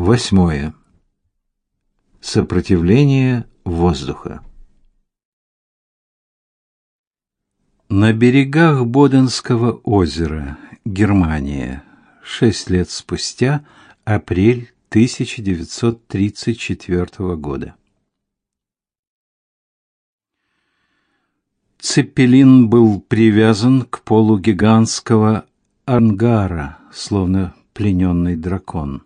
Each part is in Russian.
Восьмое. Сопротивление воздуха. На берегах Боденского озера, Германия, шесть лет спустя, апрель 1934 года. Цепелин был привязан к полу гигантского ангара, словно плененный дракон.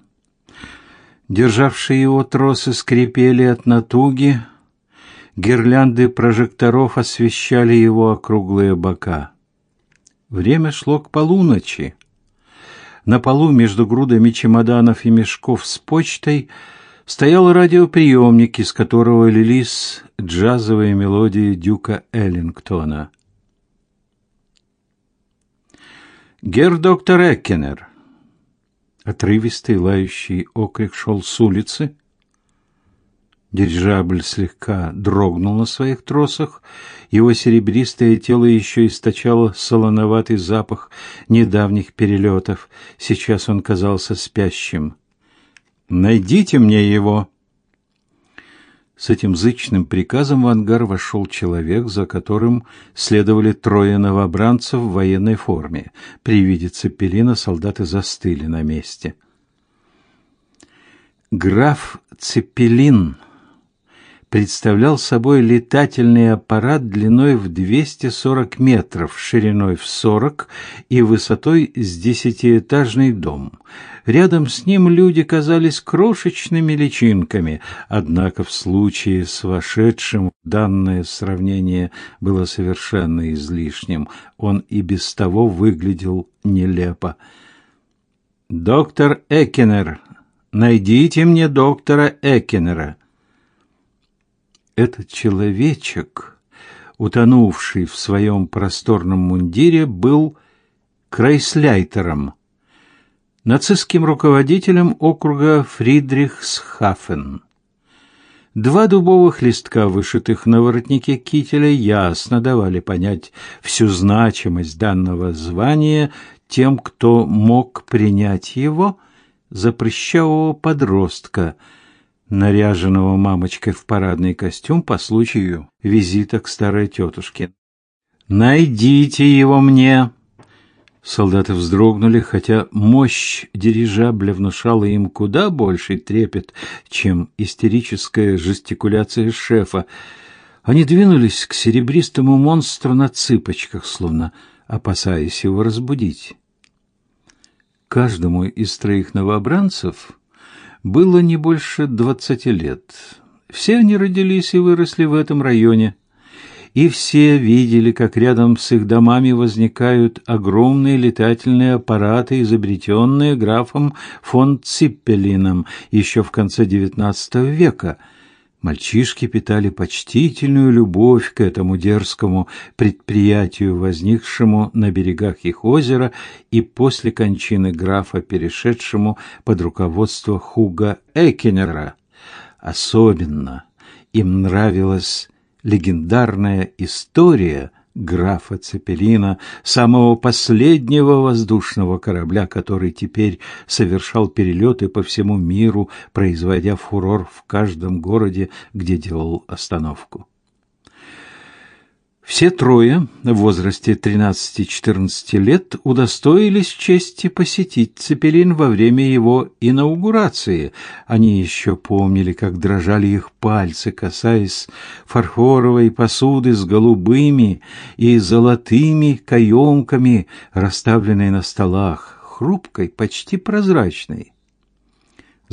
Державшие его тросы скрипели от натуги, гирлянды прожекторов освещали его округлые бока. Время шло к полуночи. На полу между грудами чемоданов и мешков с почтой стоял радиоприемник, из которого лились джазовые мелодии Дюка Эллингтона. «Гер доктор Эккенер!» Отрывистый лающий окрик шел с улицы. Дирижабль слегка дрогнул на своих тросах, его серебристое тело еще источало солоноватый запах недавних перелетов. Сейчас он казался спящим. «Найдите мне его!» С этим зычным приказом в ангар вошел человек, за которым следовали трое новобранцев в военной форме. При виде Цепелина солдаты застыли на месте. Граф Цепелин представлял собой летательный аппарат длиной в 240 метров, шириной в 40 и высотой с десятиэтажный дом. Рядом с ним люди казались крошечными личинками, однако в случае с вошедшим данное сравнение было совершенно излишним. Он и без того выглядел нелепо. «Доктор Экенер, найдите мне доктора Экенера», этот человечек, утонувший в своем просторном мундире, был крайсляйтером, нацистским руководителем округа Фридрихсхафен. Два дубовых листка, вышитых на воротнике кителя, ясно давали понять всю значимость данного звания тем, кто мог принять его за прыщавого подростка – наряженного мамочкой в парадный костюм по случаю визита к старой тетушке. «Найдите его мне!» Солдаты вздрогнули, хотя мощь дирижабля внушала им куда больший трепет, чем истерическая жестикуляция шефа. Они двинулись к серебристому монстру на цыпочках, словно опасаясь его разбудить. Каждому из троих новобранцев было не больше двадцати лет. Все они родились и выросли в этом районе, и все видели, как рядом с их домами возникают огромные летательные аппараты, изобретенные графом фон Циппелином еще в конце XIX века – Мальчишки питали почтительную любовь к этому дерзкому предприятию, возникшему на берегах их озера и после кончины графа, перешедшему под руководство Хуга Экенера. Особенно им нравилась легендарная история графа Цепелина, самого последнего воздушного корабля, который теперь совершал перелеты по всему миру, производя фурор в каждом городе, где делал остановку. Все трое в возрасте 13-14 лет удостоились чести посетить Цепелин во время его инаугурации. Они еще помнили, как дрожали их пальцы, касаясь фарфоровой посуды с голубыми и золотыми каемками, расставленной на столах, хрупкой, почти прозрачной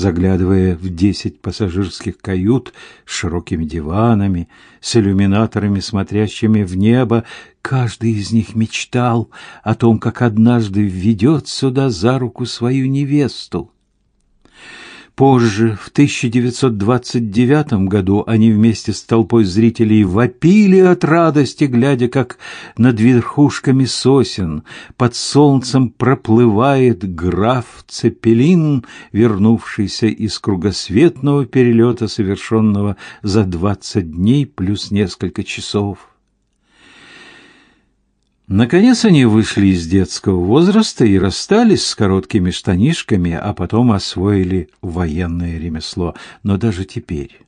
заглядывая в десять пассажирских кают с широкими диванами, с иллюминаторами, смотрящими в небо, каждый из них мечтал о том, как однажды введет сюда за руку свою невесту. Позже, в 1929 году, они вместе с толпой зрителей вопили от радости, глядя, как над верхушками сосен под солнцем проплывает граф Цепелин, вернувшийся из кругосветного перелета, совершенного за двадцать дней плюс несколько часов. Наконец они вышли из детского возраста и расстались с короткими штанишками, а потом освоили военное ремесло. Но даже теперь,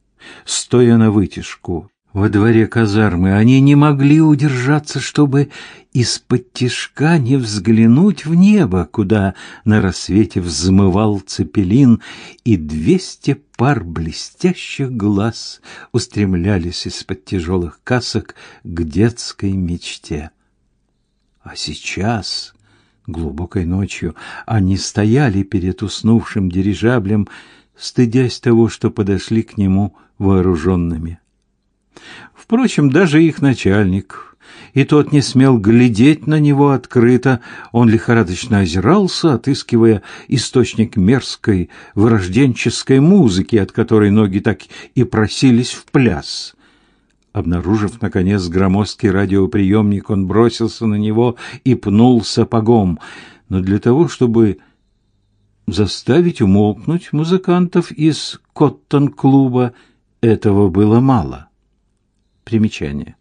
стоя на вытяжку во дворе казармы, они не могли удержаться, чтобы из-под тишка не взглянуть в небо, куда на рассвете взмывал цепелин, и двести пар блестящих глаз устремлялись из-под тяжелых касок к детской мечте. А сейчас, глубокой ночью, они стояли перед уснувшим дирижаблем, стыдясь того, что подошли к нему вооруженными. Впрочем, даже их начальник, и тот не смел глядеть на него открыто, он лихорадочно озирался, отыскивая источник мерзкой вырожденческой музыки, от которой ноги так и просились в пляс. Обнаружив, наконец, громоздкий радиоприемник, он бросился на него и пнул сапогом. Но для того, чтобы заставить умолкнуть музыкантов из Коттон-клуба, этого было мало. Примечание.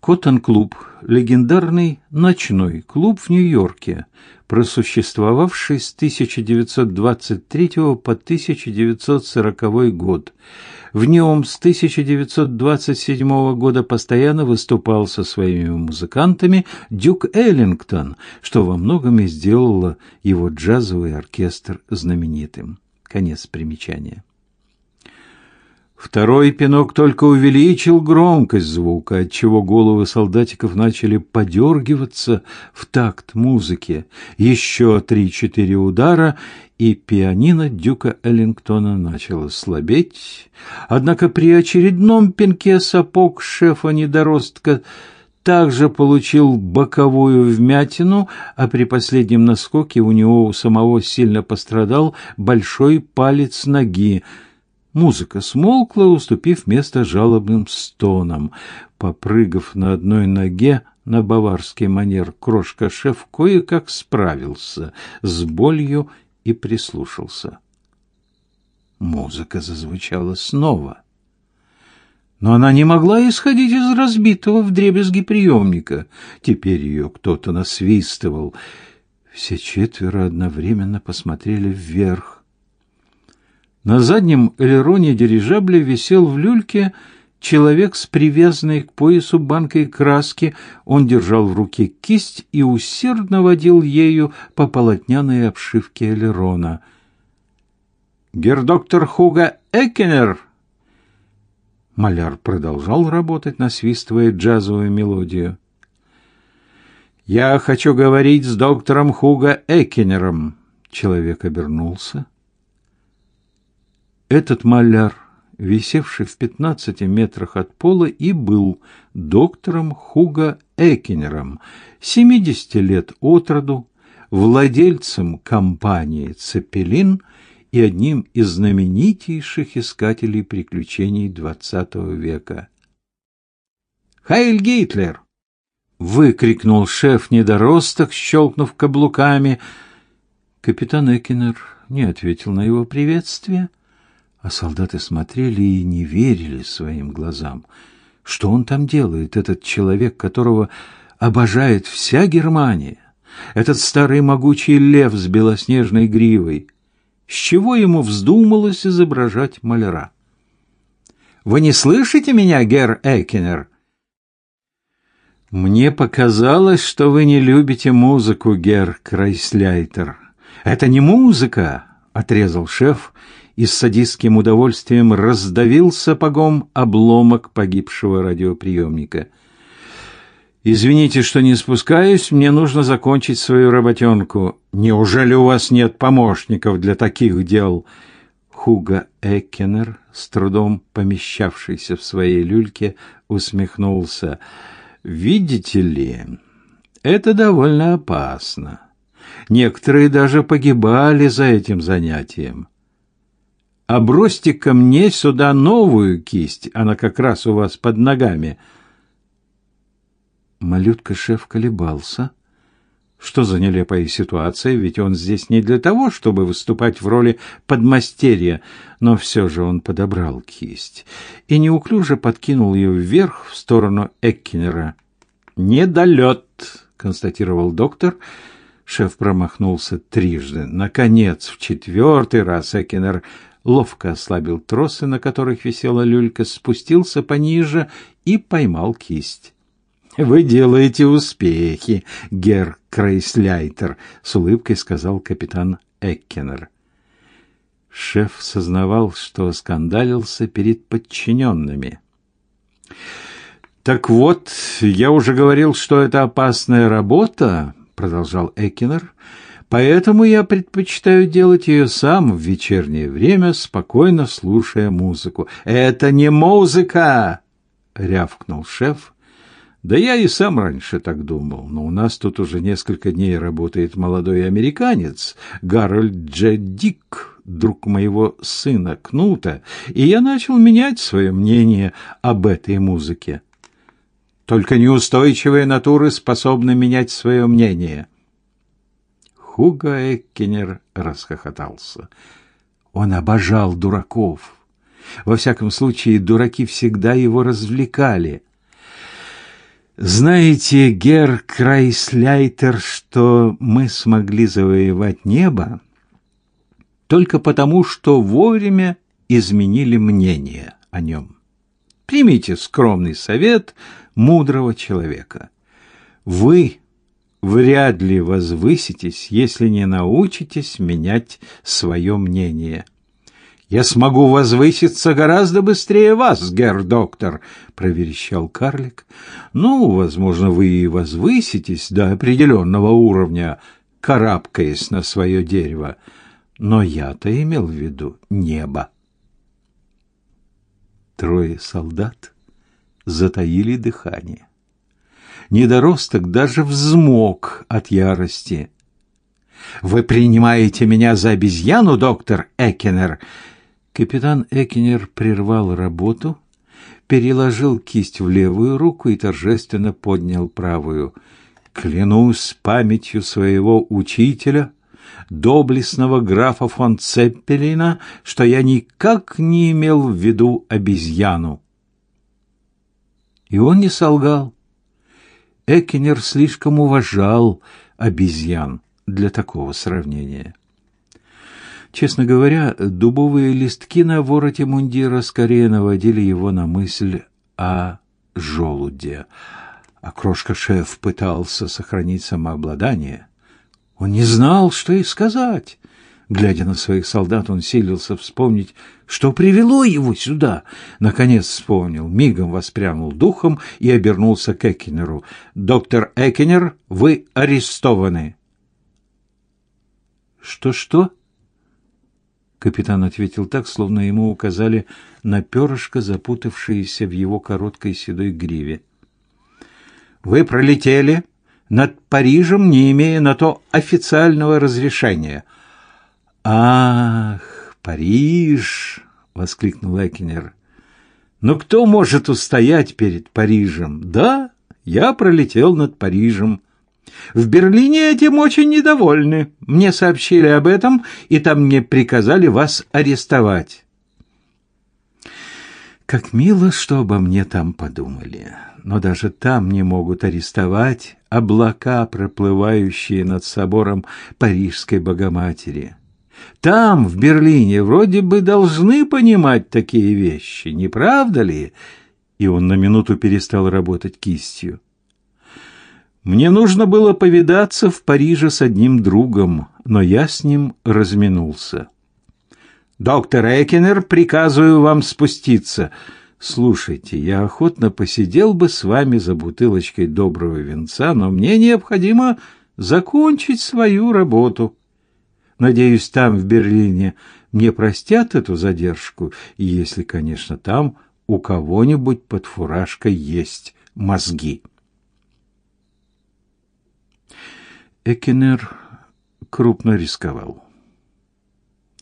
Коттон-клуб – легендарный ночной клуб в Нью-Йорке, просуществовавший с 1923 по 1940 год. В нем с 1927 года постоянно выступал со своими музыкантами Дюк Эллингтон, что во многом и сделало его джазовый оркестр знаменитым. Конец примечания. Второй пинок только увеличил громкость звука, отчего головы солдатиков начали подергиваться в такт музыки. Еще три-четыре удара, и пианино Дюка Эллингтона начало слабеть. Однако при очередном пинке сапог шефа-недоростка также получил боковую вмятину, а при последнем наскоке у него у самого сильно пострадал большой палец ноги – Музыка смолкла, уступив место жалобным стонам. Попрыгав на одной ноге на баварский манер, крошка-шеф кое-как справился с болью и прислушался. Музыка зазвучала снова. Но она не могла исходить из разбитого вдребезги приемника. Теперь ее кто-то насвистывал. Все четверо одновременно посмотрели вверх. На заднем элероне дирижабля висел в люльке человек с привязанной к поясу банкой краски. Он держал в руке кисть и усердно водил ею по полотняной обшивке элерона. «Гердоктор Хуга Эккенер!» Маляр продолжал работать, насвистывая джазовую мелодию. «Я хочу говорить с доктором Хуга Эккенером». Человек обернулся. Этот маляр, висевший в пятнадцати метрах от пола, и был доктором Хуга Экинером, семидесяти лет от роду, владельцем компании «Цепелин» и одним из знаменитейших искателей приключений XX века. «Хайль Гитлер!» — выкрикнул шеф-недоросток, щелкнув каблуками. Капитан Экинер не ответил на его приветствие — а солдаты смотрели и не верили своим глазам. Что он там делает, этот человек, которого обожает вся Германия? Этот старый могучий лев с белоснежной гривой? С чего ему вздумалось изображать маляра? «Вы не слышите меня, герр Эккенер?» «Мне показалось, что вы не любите музыку, герр Крайсляйтер». «Это не музыка!» — отрезал шеф и с садистским удовольствием раздавил сапогом обломок погибшего радиоприемника. «Извините, что не спускаюсь, мне нужно закончить свою работенку. Неужели у вас нет помощников для таких дел?» Хуга Эккенер, с трудом помещавшийся в своей люльке, усмехнулся. «Видите ли, это довольно опасно. Некоторые даже погибали за этим занятием а бросьте ко мне сюда новую кисть, она как раз у вас под ногами. Малютка-шеф колебался. Что за нелепая ситуация, ведь он здесь не для того, чтобы выступать в роли подмастерья, но все же он подобрал кисть и неуклюже подкинул ее вверх в сторону Эккинера. Недолет, констатировал доктор. Шеф промахнулся трижды. Наконец, в четвертый раз Экинер ловко ослабил тросы, на которых висела люлька, спустился пониже и поймал кисть. Вы делаете успехи, гер Крейсляйтер, с улыбкой сказал капитан Эккенер. Шеф сознавал, что скандалился перед подчиненными. Так вот, я уже говорил, что это опасная работа, продолжал Экинер. Поэтому я предпочитаю делать ее сам в вечернее время, спокойно слушая музыку. Это не музыка, рявкнул шеф. Да я и сам раньше так думал, но у нас тут уже несколько дней работает молодой американец, Гарольд Джеддик, друг моего сына Кнута, и я начал менять свое мнение об этой музыке. Только неустойчивые натуры способны менять свое мнение. Хуга Эккенер расхохотался. Он обожал дураков. Во всяком случае, дураки всегда его развлекали. Знаете, Гер Крайсляйтер, что мы смогли завоевать небо только потому, что вовремя изменили мнение о нем. Примите скромный совет мудрого человека. Вы вряд ли возвыситесь, если не научитесь менять свое мнение. Я смогу возвыситься гораздо быстрее вас, герр-доктор, проверещал карлик. Ну, возможно, вы и возвыситесь до определенного уровня, карабкаясь на свое дерево, но я-то имел в виду небо. Трое солдат затаили дыхание. Недоросток даже взмок от ярости. «Вы принимаете меня за обезьяну, доктор Экенер?» Капитан Экенер прервал работу, переложил кисть в левую руку и торжественно поднял правую. «Клянусь памятью своего учителя», доблестного графа фон Цеппелина, что я никак не имел в виду обезьяну. И он не солгал. Экинер слишком уважал обезьян для такого сравнения. Честно говоря, дубовые листки на вороте мундира скорее наводили его на мысль о желуде. А крошка-шеф пытался сохранить самообладание. Он не знал, что и сказать. Глядя на своих солдат, он силился вспомнить, что привело его сюда. Наконец вспомнил, мигом воспрянул духом и обернулся к Экинеру. «Доктор Экинер, вы арестованы!» «Что-что?» Капитан ответил так, словно ему указали на перышко, запутавшееся в его короткой седой гриве. «Вы пролетели над Парижем, не имея на то официального разрешения». «Ах, Париж!» — воскликнул Экинер. «Но кто может устоять перед Парижем? Да, я пролетел над Парижем. В Берлине этим очень недовольны. Мне сообщили об этом, и там мне приказали вас арестовать». Как мило, что обо мне там подумали. Но даже там не могут арестовать облака, проплывающие над собором Парижской Богоматери. Там, в Берлине, вроде бы должны понимать такие вещи, не правда ли? И он на минуту перестал работать кистью. Мне нужно было повидаться в Париже с одним другом, но я с ним разминулся. Доктор Экенер, приказываю вам спуститься. Слушайте, я охотно посидел бы с вами за бутылочкой доброго винца, но мне необходимо закончить свою работу. Надеюсь, там, в Берлине, мне простят эту задержку, если, конечно, там у кого-нибудь под фуражкой есть мозги. Экинер крупно рисковал.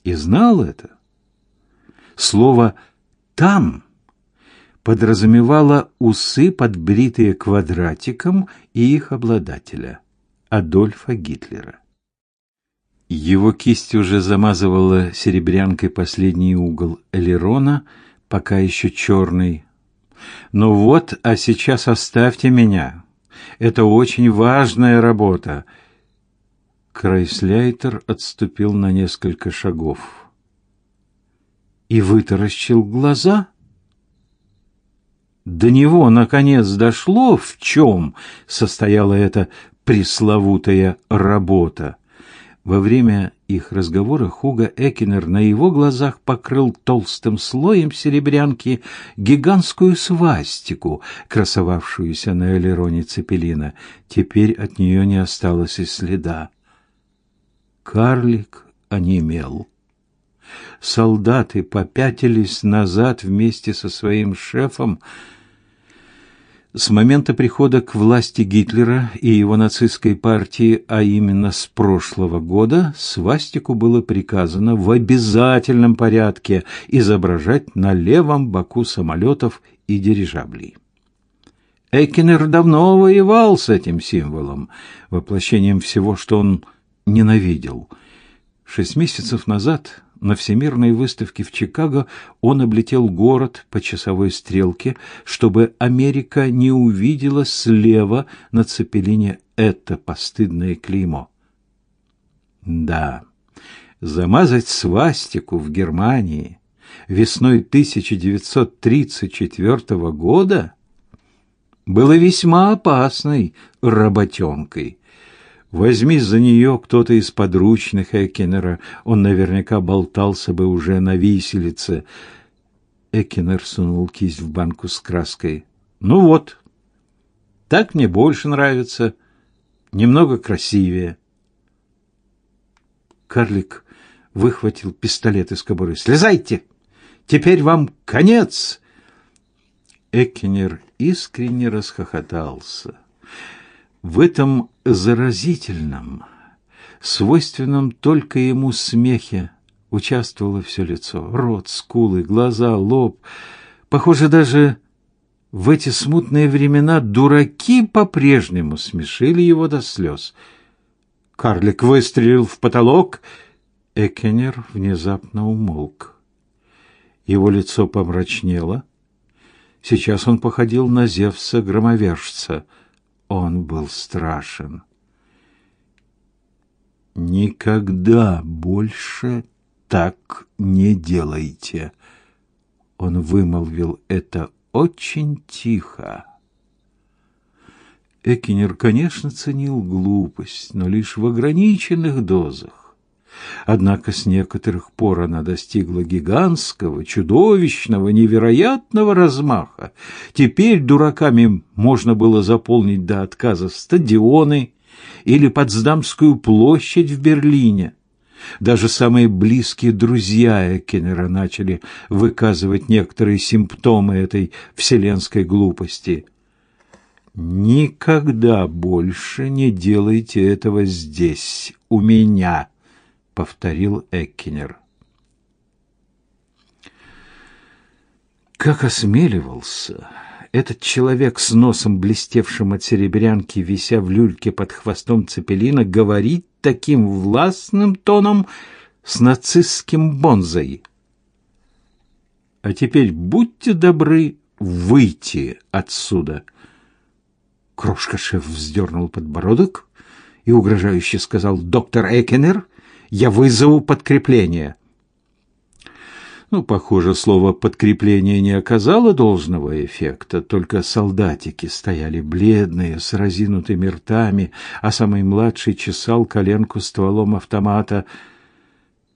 И знал это. Слово «там» подразумевало усы, подбритые квадратиком, и их обладателя — Адольфа Гитлера. Его кисть уже замазывала серебрянкой последний угол элерона, пока еще черный. «Ну вот, а сейчас оставьте меня. Это очень важная работа. Крайсляйтер отступил на несколько шагов и вытаращил глаза. До него наконец дошло, в чем состояла эта пресловутая работа. Во время их разговора Хуга Экинер на его глазах покрыл толстым слоем серебрянки гигантскую свастику, красовавшуюся на элероне цепелина. Теперь от нее не осталось и следа. Карлик онемел. Солдаты попятились назад вместе со своим шефом, с момента прихода к власти Гитлера и его нацистской партии, а именно с прошлого года, свастику было приказано в обязательном порядке изображать на левом боку самолетов и дирижаблей. Экинер давно воевал с этим символом, воплощением всего, что он ненавидел. Шесть месяцев назад на Всемирной выставке в Чикаго он облетел город по часовой стрелке, чтобы Америка не увидела слева на цепелине это постыдное клеймо. Да, замазать свастику в Германии весной 1934 года было весьма опасной работенкой. Возьми за нее кто-то из подручных Экинера, он наверняка болтался бы уже на виселице. Экинер сунул кисть в банку с краской. Ну вот. Так мне больше нравится. Немного красивее. Карлик выхватил пистолет из кобуры. Слезайте. Теперь вам конец. Экинер искренне расхохотался. В этом заразительном, свойственном только ему смехе участвовало все лицо. Рот, скулы, глаза, лоб. Похоже, даже в эти смутные времена дураки по-прежнему смешили его до слез. Карлик выстрелил в потолок. Экенер внезапно умолк. Его лицо помрачнело. Сейчас он походил на Зевса-громовержца — он был страшен. Никогда больше так не делайте. Он вымолвил это очень тихо. Экинер, конечно, ценил глупость, но лишь в ограниченных дозах. Однако с некоторых пор она достигла гигантского, чудовищного, невероятного размаха. Теперь дураками можно было заполнить до отказа стадионы или Потсдамскую площадь в Берлине. Даже самые близкие друзья Эккенера начали выказывать некоторые симптомы этой вселенской глупости. «Никогда больше не делайте этого здесь, у меня», повторил Эккинер. Как осмеливался этот человек с носом блестевшим от серебрянки, вися в люльке под хвостом цепелина, говорить таким властным тоном с нацистским бонзой. А теперь будьте добры выйти отсюда. Крошка-шеф вздернул подбородок и угрожающе сказал «Доктор Экенер, я вызову подкрепление. Ну, похоже, слово подкрепление не оказало должного эффекта, только солдатики стояли бледные, с разинутыми ртами, а самый младший чесал коленку стволом автомата.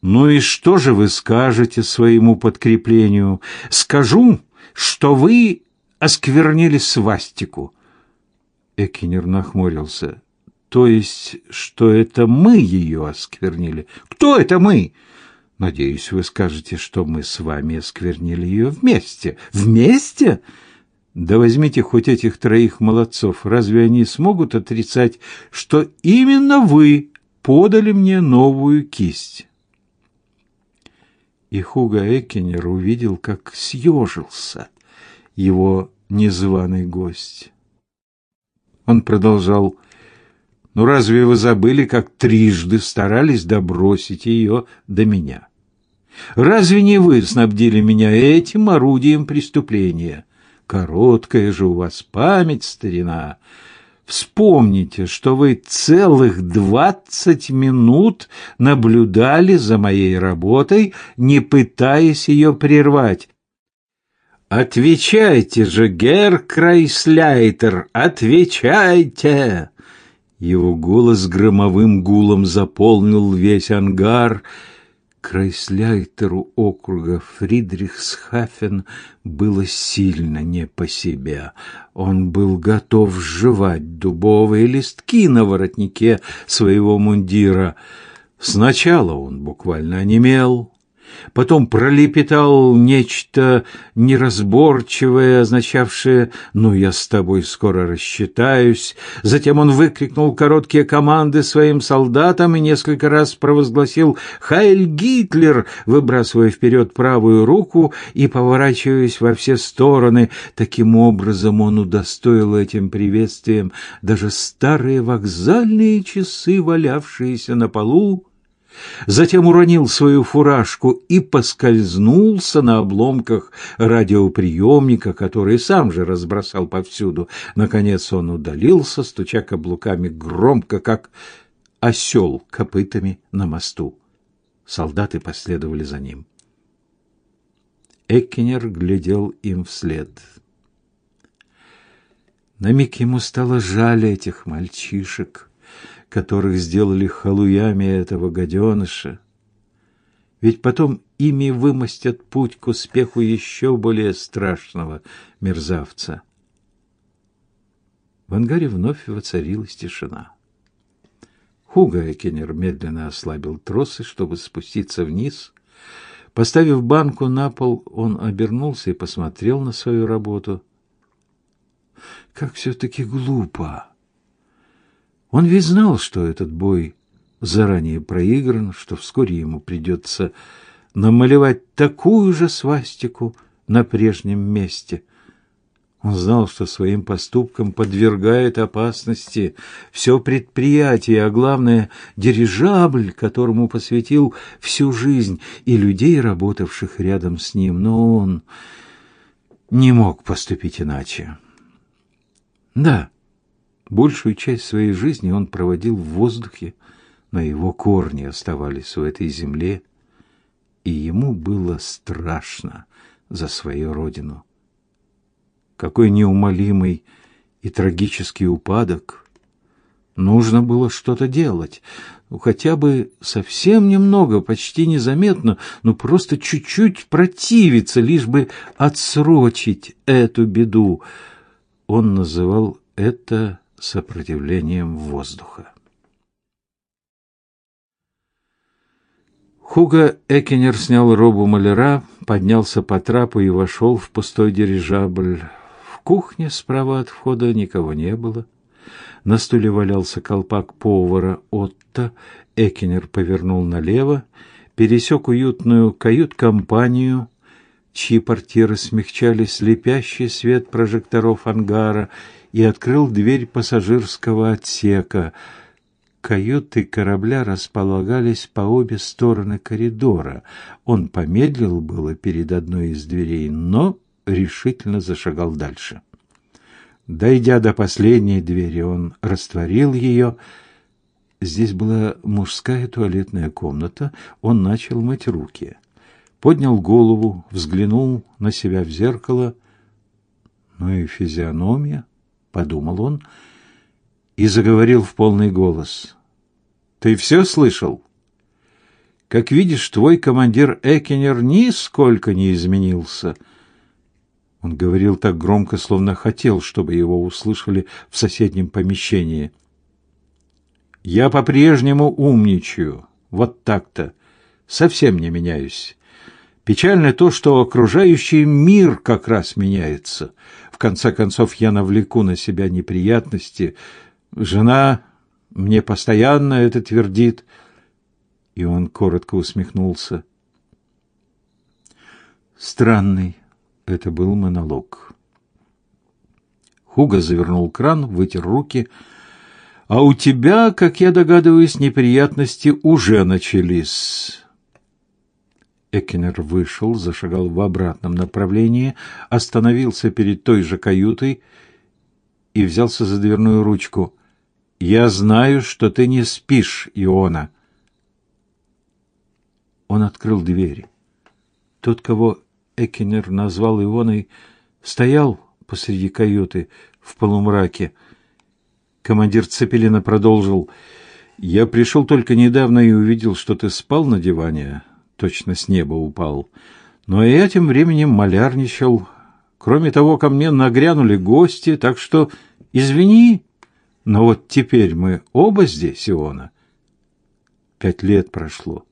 Ну и что же вы скажете своему подкреплению? Скажу, что вы осквернили свастику. Экинер нахмурился. То есть, что это мы ее осквернили? Кто это мы? Надеюсь, вы скажете, что мы с вами осквернили ее вместе. Вместе? Да возьмите хоть этих троих молодцов. Разве они смогут отрицать, что именно вы подали мне новую кисть? И Хуга Эккенер увидел, как съежился его незваный гость. Он продолжал ну разве вы забыли, как трижды старались добросить ее до меня? Разве не вы снабдили меня этим орудием преступления? Короткая же у вас память, старина. Вспомните, что вы целых двадцать минут наблюдали за моей работой, не пытаясь ее прервать. «Отвечайте же, Герр Крайсляйтер, отвечайте!» Его голос громовым гулом заполнил весь ангар. Крайсляйтеру округа Фридрихсхафен было сильно не по себе. Он был готов сживать дубовые листки на воротнике своего мундира. Сначала он буквально онемел, потом пролепетал нечто неразборчивое, означавшее «ну, я с тобой скоро рассчитаюсь». Затем он выкрикнул короткие команды своим солдатам и несколько раз провозгласил «Хайль Гитлер!», выбрасывая вперед правую руку и поворачиваясь во все стороны. Таким образом он удостоил этим приветствием даже старые вокзальные часы, валявшиеся на полу, затем уронил свою фуражку и поскользнулся на обломках радиоприемника, который сам же разбросал повсюду. Наконец он удалился, стуча каблуками громко, как осел копытами на мосту. Солдаты последовали за ним. Эккинер глядел им вслед. На миг ему стало жаль этих мальчишек которых сделали халуями этого гаденыша. Ведь потом ими вымостят путь к успеху еще более страшного мерзавца. В ангаре вновь воцарилась тишина. Хуга Экенер медленно ослабил тросы, чтобы спуститься вниз. Поставив банку на пол, он обернулся и посмотрел на свою работу. Как все-таки глупо! Он ведь знал, что этот бой заранее проигран, что вскоре ему придется намалевать такую же свастику на прежнем месте. Он знал, что своим поступком подвергает опасности все предприятие, а главное — дирижабль, которому посвятил всю жизнь, и людей, работавших рядом с ним. Но он не мог поступить иначе. Да, Большую часть своей жизни он проводил в воздухе, но его корни оставались в этой земле, и ему было страшно за свою родину. Какой неумолимый и трагический упадок! Нужно было что-то делать, ну, хотя бы совсем немного, почти незаметно, но просто чуть-чуть противиться, лишь бы отсрочить эту беду. Он называл это сопротивлением воздуха. Хуга Экенер снял робу маляра, поднялся по трапу и вошел в пустой дирижабль. В кухне справа от входа никого не было. На стуле валялся колпак повара Отто. Экенер повернул налево, пересек уютную кают-компанию, чьи портьеры смягчали слепящий свет прожекторов ангара и открыл дверь пассажирского отсека. Каюты корабля располагались по обе стороны коридора. Он помедлил было перед одной из дверей, но решительно зашагал дальше. Дойдя до последней двери, он растворил ее. Здесь была мужская туалетная комната. Он начал мыть руки. Поднял голову, взглянул на себя в зеркало. Ну и физиономия подумал он и заговорил в полный голос. Ты все слышал? Как видишь, твой командир Экенер нисколько не изменился. Он говорил так громко, словно хотел, чтобы его услышали в соседнем помещении. Я по-прежнему умничаю. Вот так-то. Совсем не меняюсь. Печально то, что окружающий мир как раз меняется конце концов я навлеку на себя неприятности. Жена мне постоянно это твердит. И он коротко усмехнулся. Странный это был монолог. Хуга завернул кран, вытер руки. А у тебя, как я догадываюсь, неприятности уже начались. Экинер вышел, зашагал в обратном направлении, остановился перед той же каютой и взялся за дверную ручку. «Я знаю, что ты не спишь, Иона». Он открыл двери. Тот, кого Экинер назвал Ионой, стоял посреди каюты в полумраке. Командир Цепелина продолжил. «Я пришел только недавно и увидел, что ты спал на диване. Точно с неба упал. Но я тем временем малярничал. Кроме того, ко мне нагрянули гости, так что извини, но вот теперь мы оба здесь, Иона. Пять лет прошло.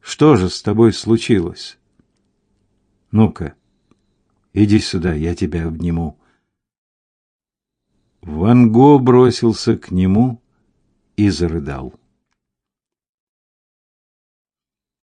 Что же с тобой случилось? Ну-ка, иди сюда, я тебя обниму. Ван Го бросился к нему и зарыдал.